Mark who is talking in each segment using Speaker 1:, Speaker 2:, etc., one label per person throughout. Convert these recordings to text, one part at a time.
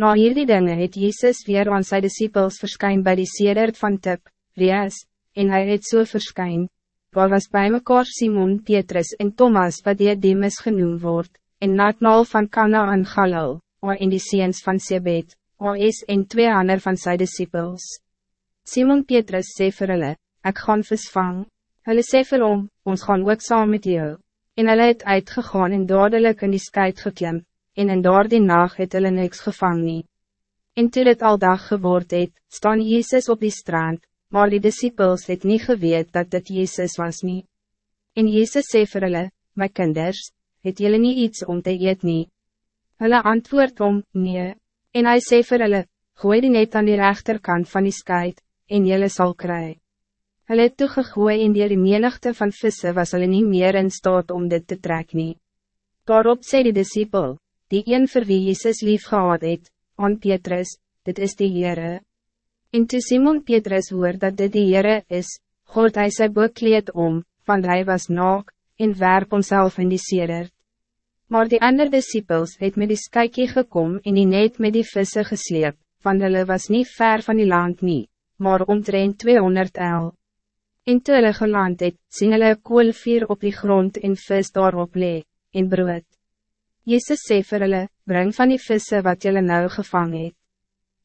Speaker 1: Na hierdie dinge het Jezus weer aan sy disciples verskyn by die sedert van Tip, Rees, en hij het so verskyn. Waar was bij mekaar Simon, Petrus en Thomas wat die Demis genoemd wordt, en Natnaal van Cana en Galil, or in die seens van Sebet, or is en twee ander van sy disciples. Simon Petrus sê vir hulle, ek gaan visvang. Hulle sê vir hom, ons gaan ook saam met jou. En hulle het uitgegaan en dadelijk in die skuit geklim, en in daardie nacht het hulle niks gevang nie. En toe het al dag geword het, staan Jezus op die strand, maar die disciples het niet geweet dat dit Jezus was niet. En Jezus sê vir hulle, my kinders, het julle nie iets om te eet nie. Hulle antwoord om, nee, en hij sê vir hulle, gooi die net aan die rechterkant van die skuit, en julle sal kry. Hulle het toegegooi en die menigte van vissen was hulle nie meer in staat om dit te trek nie. Daarop sê die disciple, die een vir wie Jezus lief gehad het, aan Petrus, dit is die Heere. En toe Simon Petrus hoor dat dit die Heere is, God hy sy boekleed om, want hij was naak, en werp homself in die sedert. Maar die ander disciples het met die skykie gekom en die net met die vissen gesleep, want hulle was niet ver van die land nie, maar omtrent 200 el. En toe hulle geland het, sien hulle koolvier op die grond en vis daarop lee, en brood. Jezus sê vir hulle, breng van die vissen wat jullie nou gevang het.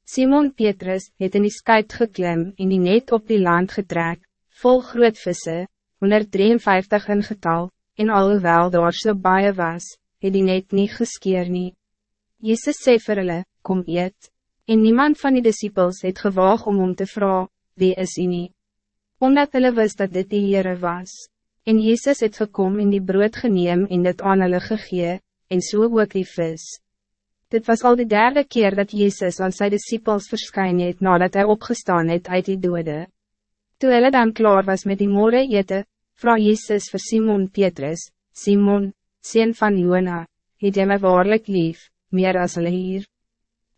Speaker 1: Simon Petrus het in die skuit geklim en die net op die land getrek, vol groot vissen, 153 in getal, en alhoewel daar so baie was, het die net niet geskeer nie. Jezus sê vir hulle, kom eet, en niemand van die disciples het gewaag om om te vragen, wie is hy nie? Omdat hulle wist dat dit die Heere was, en Jezus het gekom in die brood geneem en dit aan hulle gegee, en so ook die vis. Dit was al de derde keer dat Jezus aan zijn disciples verschijn het nadat hij opgestaan het uit die dode. Toen hulle dan klaar was met die moore ete, vroeg Jezus voor Simon Petrus, Simon, sien van Jona, het jy my waarlik lief, meer as hulle hier?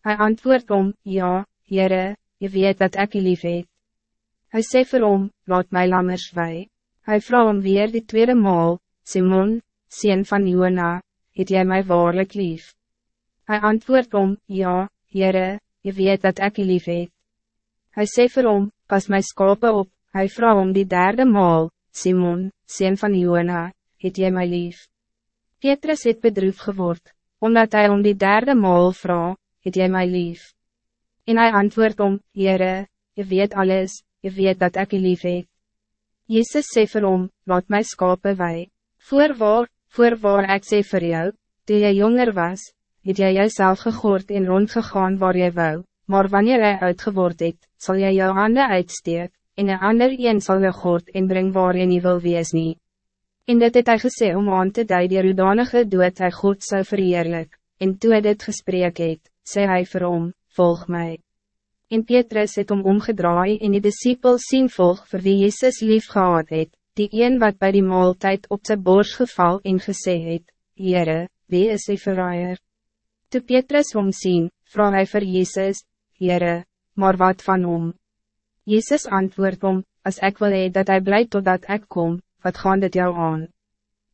Speaker 1: Hy antwoord om, ja, Heere, je weet dat ik je lief het. Hy sê vir hom, laat my lammers wij. Hij vroeg om weer die tweede maal, Simon, sien van Jona, het jy mij waarlijk lief? Hij antwoordt om, ja, Heere, je weet dat ik je lief het. Hy sê vir hom, pas my skape op, hy vraag om die derde maal, Simon, sien van Jona, het jy my lief? Petrus het bedroef geword, omdat hij om die derde maal vraag, het jy my lief? En hij antwoordt om, Heere, je weet alles, je weet dat ik je lief het. Jezus sê vir hom, laat my skape wij. Voorwaar, Voorwaar ek sê vir jou, toe jy jonger was, het jy jouself gegoord en rondgegaan waar jy wou, maar wanneer jy uitgeword het, sal jy jou handen uitsteek, en een ander een sal jou goord en bring waar jy nie wil wees nie. En dit het hy gesê om aan te duid die rudanige dood hy God zou verheerlik, en toe hy dit gesprek het, sê hy vir hom, volg mij. En Petrus het om omgedraai en die disciples sien volg vir wie Jezus lief gehad het, die een wat bij die maaltijd op zijn borst geval en gesê het, Heere, wie is die verraaier? Toe Petrus omsien, vraag hy vir Jezus, Heere, maar wat van hom? Jezus antwoord om, als ik wil hee dat hij blijft totdat ik kom, wat gaan dit jou aan?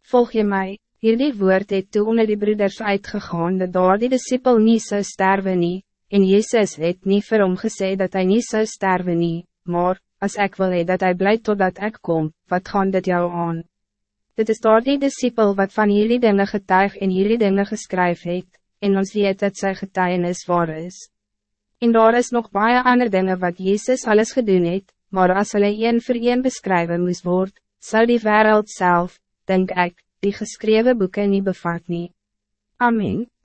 Speaker 1: Volg je mij? Hierdie woord het toe onder die broeders uitgegaan dat daar die disciple nie zou sterven nie, en Jezus het nie vir hom gesê dat hij niet zou sterven nie, maar, als ik wil hee dat hij blijft totdat ik kom, wat gaan dit jou aan? Dit is door die disciple wat van jullie dingen getuig en jullie dingen geskryf het, en ons weet dat sy getuigenis waar is. En daar is nog baie ander dingen wat Jezus alles gedoen het, maar als hulle een voor een beskryven moest worden, zou die wereld zelf, denk ik, die geschreven boeken niet bevat nie. Amen.